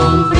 son